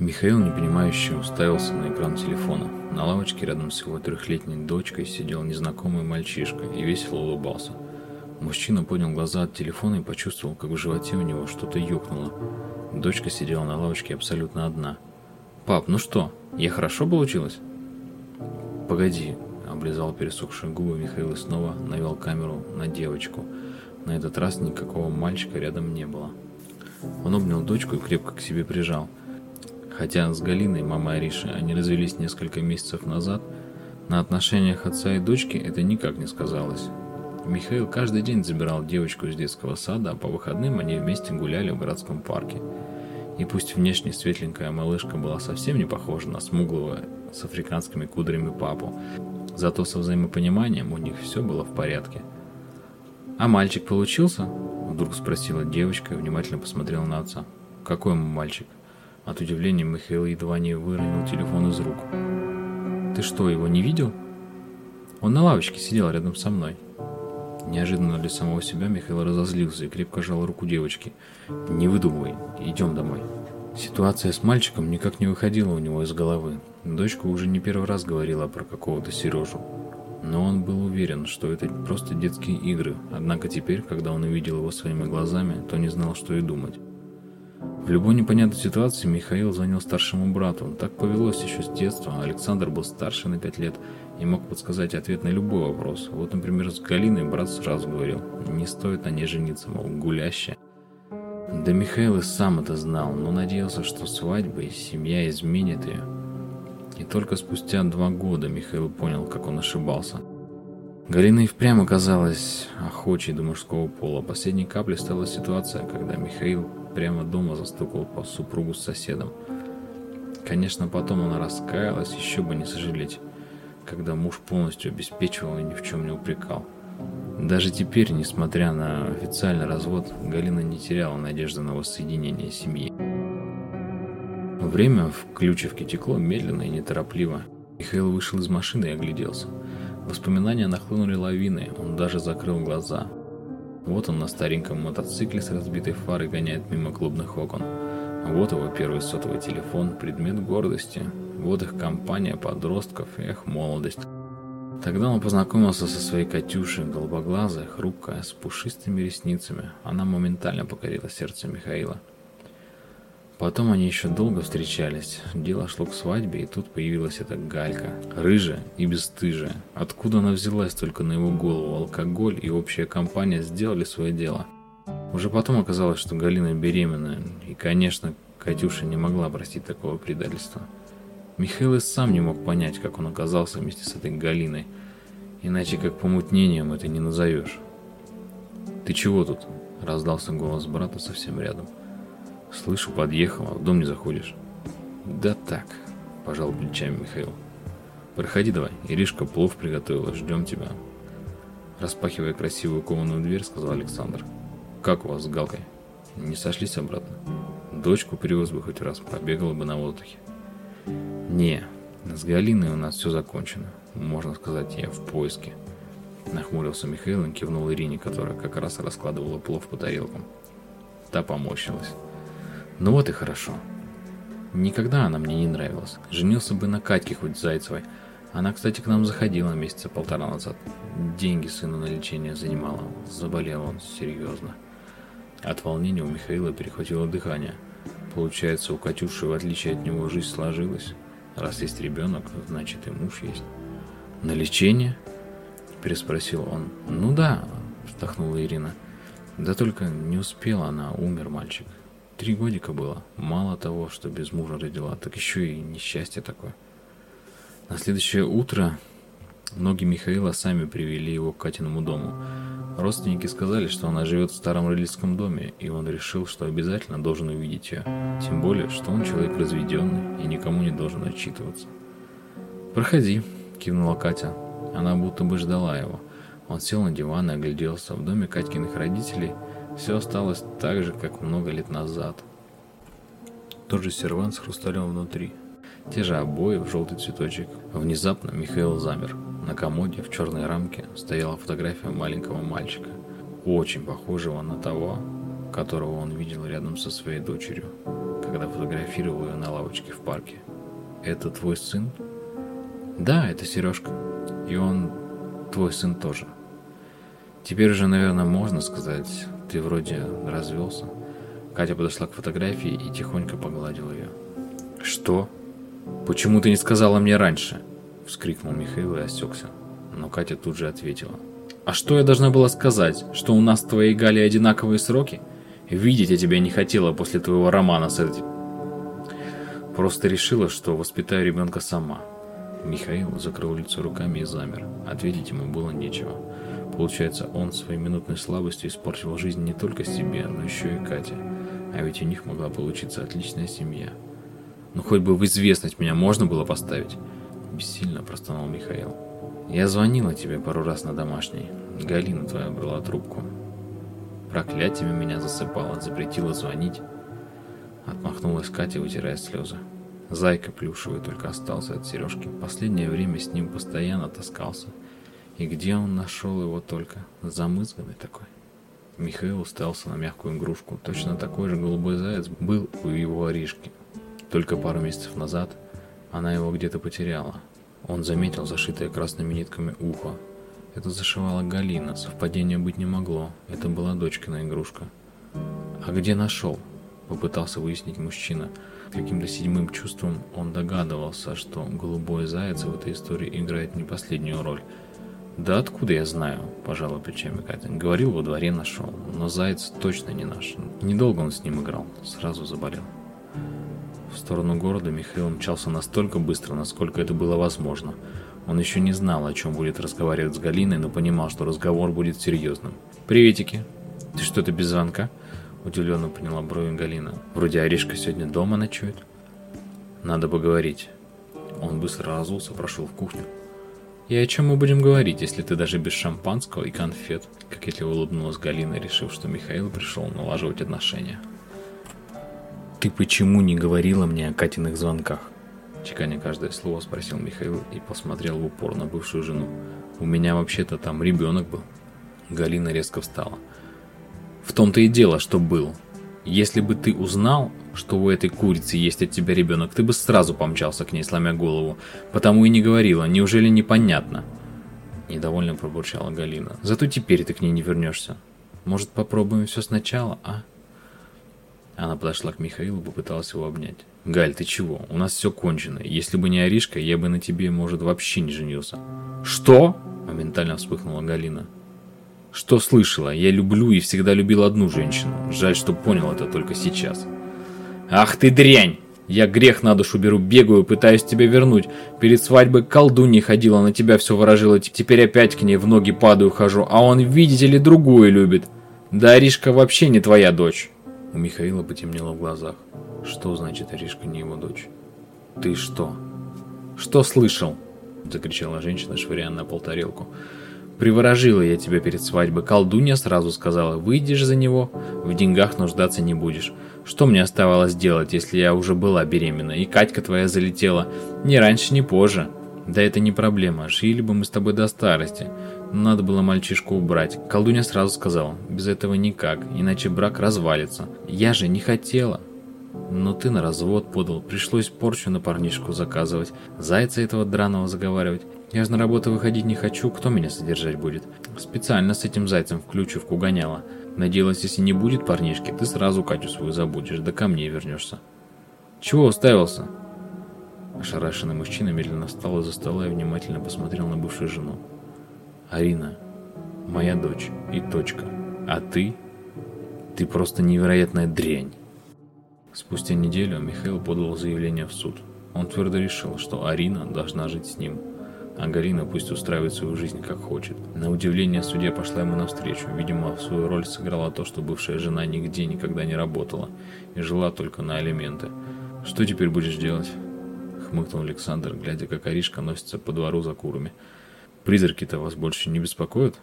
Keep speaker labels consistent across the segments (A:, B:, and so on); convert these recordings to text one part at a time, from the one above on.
A: Михаил, непонимающе, уставился на экран телефона. На лавочке рядом с его трехлетней дочкой сидел незнакомый мальчишка и весело улыбался. Мужчина поднял глаза от телефона и почувствовал, как в животе у него что-то ёкнуло. Дочка сидела на лавочке абсолютно одна. «Пап, ну что, я хорошо получилось?» «Погоди», — облизал пересохшие губы Михаил и снова навел камеру на девочку. На этот раз никакого мальчика рядом не было. Он обнял дочку и крепко к себе прижал — Хотя с Галиной, мамой Ариши, они развелись несколько месяцев назад, на отношениях отца и дочки это никак не сказалось. Михаил каждый день забирал девочку из детского сада, а по выходным они вместе гуляли в городском парке. И пусть внешне светленькая малышка была совсем не похожа на смуглого с африканскими кудрями папу, зато со взаимопониманием у них все было в порядке. «А мальчик получился?» – вдруг спросила девочка и внимательно посмотрела на отца. «Какой мальчик?» От удивления Михаил едва не выронил телефон из рук. «Ты что, его не видел?» «Он на лавочке сидел рядом со мной». Неожиданно для самого себя Михаил разозлился и крепко жал руку девочки. «Не выдумывай, идем домой». Ситуация с мальчиком никак не выходила у него из головы. Дочка уже не первый раз говорила про какого-то Сережу. Но он был уверен, что это просто детские игры, однако теперь, когда он увидел его своими глазами, то не знал, что и думать. В любой непонятной ситуации Михаил звонил старшему брату. Так повелось еще с детства. Александр был старше на пять лет и мог подсказать ответ на любой вопрос. Вот, например, с Галиной брат сразу говорил, не стоит на ней жениться, мол, гулящая. Да Михаил и сам это знал, но надеялся, что свадьба и семья изменит ее. И только спустя два года Михаил понял, как он ошибался. Галина и впрямь оказалась охочей до мужского пола. Последней каплей стала ситуация, когда Михаил прямо дома застукал по супругу с соседом. Конечно, потом она раскаялась, еще бы не сожалеть, когда муж полностью обеспечивал и ни в чем не упрекал. Даже теперь, несмотря на официальный развод, Галина не теряла надежды на воссоединение семьи. Время в Ключевке текло медленно и неторопливо. Михаил вышел из машины и огляделся. Воспоминания нахлынули лавиной, он даже закрыл глаза. Вот он на стареньком мотоцикле с разбитой фарой гоняет мимо клубных окон. Вот его первый сотовый телефон, предмет гордости. Вот их компания подростков их молодость. Тогда он познакомился со своей Катюшей, голубоглазая, хрупкая, с пушистыми ресницами. Она моментально покорила сердце Михаила. Потом они еще долго встречались. Дело шло к свадьбе, и тут появилась эта галька. Рыжая и бесстыжая. Откуда она взялась только на его голову? Алкоголь и общая компания сделали свое дело. Уже потом оказалось, что Галина беременная. И, конечно, Катюша не могла простить такого предательства. Михаил и сам не мог понять, как он оказался вместе с этой Галиной. Иначе как помутнением это не назовешь. «Ты чего тут?» – раздался голос брата совсем рядом. – Слышу, подъехал, а в дом не заходишь. Да так, пожал плечами Михаил. Проходи давай, Иришка плов приготовила, ждем тебя. Распахивая красивую кованую дверь, сказал Александр. Как у вас с Галкой? Не сошлись обратно? Дочку привез бы хоть раз, побегала бы на воздухе. Не, с Галиной у нас все закончено. Можно сказать, я в поиске. Нахмурился Михаил и кивнул Ирине, которая как раз раскладывала плов по тарелкам. Та помощилась. Ну вот и хорошо. Никогда она мне не нравилась. Женился бы на Катьке хоть Зайцевой. Она, кстати, к нам заходила месяца полтора назад. Деньги сыну на лечение занимала. Заболел он серьезно. От волнения у Михаила перехватило дыхание. Получается, у Катюши, в отличие от него, жизнь сложилась. Раз есть ребенок, значит и муж есть. На лечение? Переспросил он. Ну да, вздохнула Ирина. Да только не успела она, умер мальчик. Три годика было. Мало того, что без мужа родила, так еще и несчастье такое. На следующее утро ноги Михаила сами привели его к Катиному дому. Родственники сказали, что она живет в старом родительском доме, и он решил, что обязательно должен увидеть ее. Тем более, что он человек разведенный и никому не должен отчитываться. «Проходи», — кивнула Катя. Она будто бы ждала его. Он сел на диван и огляделся. В доме Катькиных родителей — все осталось так же, как много лет назад. Тот же сервант с хрусталем внутри. Те же обои в желтый цветочек. Внезапно Михаил замер. На комоде в черной рамке стояла фотография маленького мальчика. Очень похожего на того, которого он видел рядом со своей дочерью, когда фотографировал ее на лавочке в парке. «Это твой сын?»
B: «Да, это Сережка. И он твой сын тоже.
A: Теперь уже, наверное, можно сказать, ты вроде развелся». Катя подошла к фотографии и тихонько погладила ее. «Что? Почему ты не сказала мне раньше?» Вскрикнул Михаил и осекся. Но Катя тут же ответила. «А что я должна была сказать? Что у нас с твоей Галей одинаковые сроки? Видеть я тебя не хотела после твоего романа с этим. Просто решила, что воспитаю ребенка сама». Михаил закрыл лицо руками и замер. Ответить ему было нечего. Получается, он своей минутной слабостью испортил жизнь не только себе, но еще и Кате. А ведь у них могла получиться отличная семья. Ну хоть бы в известность меня можно было поставить. Бессильно простонал Михаил. Я звонила тебе пару раз на домашний. Галина твоя брала трубку. Проклятиями меня засыпала, запретила звонить. Отмахнулась Катя, вытирая слезы. Зайка плюшевый только остался от Сережки. Последнее время с ним постоянно таскался. И где он нашел его только? Замызганный такой. Михаил устался на мягкую игрушку. Точно такой же голубой заяц был у его Аришки. Только пару месяцев назад она его где-то потеряла. Он заметил зашитое красными нитками ухо. Это зашивала Галина, совпадения быть не могло. Это была дочкина игрушка. «А где нашел?» – попытался выяснить мужчина. Каким-то седьмым чувством он догадывался, что голубой заяц в этой истории играет не последнюю роль. «Да откуда я знаю?» – пожалуй плечами Катя. «Говорил, во дворе нашел, но заяц точно не наш. Недолго он с ним играл, сразу заболел». В сторону города Михаил мчался настолько быстро, насколько это было возможно. Он еще не знал, о чем будет разговаривать с Галиной, но понимал, что разговор будет серьезным. «Приветики! Ты что-то без звонка?» Удивленно поняла брови Галина. «Вроде Аришка сегодня дома ночует». «Надо поговорить». Он быстро разулся, прошел в кухню. «И о чем мы будем говорить, если ты даже без шампанского и конфет?» Кокетливо улыбнулась Галина, решив, что Михаил пришел налаживать отношения. «Ты почему не говорила мне о Катиных звонках?» Чеканя каждое слово спросил Михаил и посмотрел в упор на бывшую жену. «У меня вообще-то там ребенок был». Галина резко встала. «В том-то и дело, что был. Если бы ты узнал, что у этой курицы есть от тебя ребенок, ты бы сразу помчался к ней, сломя голову. Потому и не говорила. Неужели непонятно?» Недовольно пробурчала Галина. «Зато теперь ты к ней не вернешься. Может, попробуем все сначала, а?» Она подошла к Михаилу и попыталась его обнять. «Галь, ты чего? У нас все кончено. Если бы не Аришка, я бы на тебе, может, вообще не женился». «Что?» – моментально вспыхнула Галина. «Что слышала? Я люблю и всегда любил одну женщину. Жаль, что понял это только сейчас». «Ах ты дрянь! Я грех на душу беру, бегаю, пытаюсь тебя вернуть. Перед свадьбой колдунья ходила, на тебя все выражила. Теперь опять к ней в ноги падаю, хожу. А он, видите ли, другую любит. Да Аришка вообще не твоя дочь». У Михаила потемнело в глазах. Что значит Аришка не его дочь? Ты что? Что слышал? Закричала женщина, швыряя на пол тарелку. Приворожила я тебя перед свадьбой. Колдунья сразу сказала, выйдешь за него, в деньгах нуждаться не будешь. Что мне оставалось делать, если я уже была беременна, и Катька твоя залетела? Ни раньше, ни позже. Да это не проблема, жили бы мы с тобой до старости. Надо было мальчишку убрать. Колдунья сразу сказала, без этого никак, иначе брак развалится. Я же не хотела. Но ты на развод подал, пришлось порчу на парнишку заказывать, зайца этого драного заговаривать. Я же на работу выходить не хочу, кто меня содержать будет? Специально с этим зайцем в ключевку гоняла. Надеялась, если не будет парнишки, ты сразу Катю свою забудешь, да ко мне вернешься. Чего уставился? Ошарашенный мужчина медленно встал из-за стола и внимательно посмотрел на бывшую жену. «Арина, моя дочь и точка. А ты? Ты просто невероятная дрянь!» Спустя неделю Михаил подал заявление в суд. Он твердо решил, что Арина должна жить с ним, а Галина пусть устраивает свою жизнь как хочет. На удивление судья пошла ему навстречу. Видимо, в свою роль сыграла то, что бывшая жена нигде никогда не работала и жила только на алименты. «Что теперь будешь делать?» хмыкнул Александр, глядя, как Аришка носится по двору за курами. «Призраки-то вас больше не беспокоят?»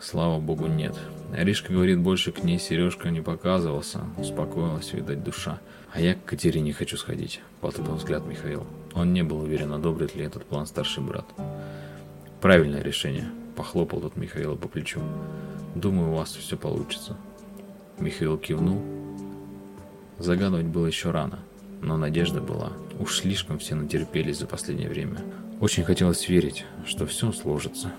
A: Слава богу, нет. Аришка говорит, больше к ней Сережка не показывался. Успокоилась, видать, душа. А я к Катерине хочу сходить, потупил взгляд Михаил. Он не был уверен, одобрит ли этот план старший брат. Правильное решение, похлопал тот Михаила по плечу. Думаю, у вас все получится. Михаил кивнул. Загадывать было еще рано, но надежда была. Уж слишком все натерпелись за последнее время. Очень хотелось верить, что все сложится.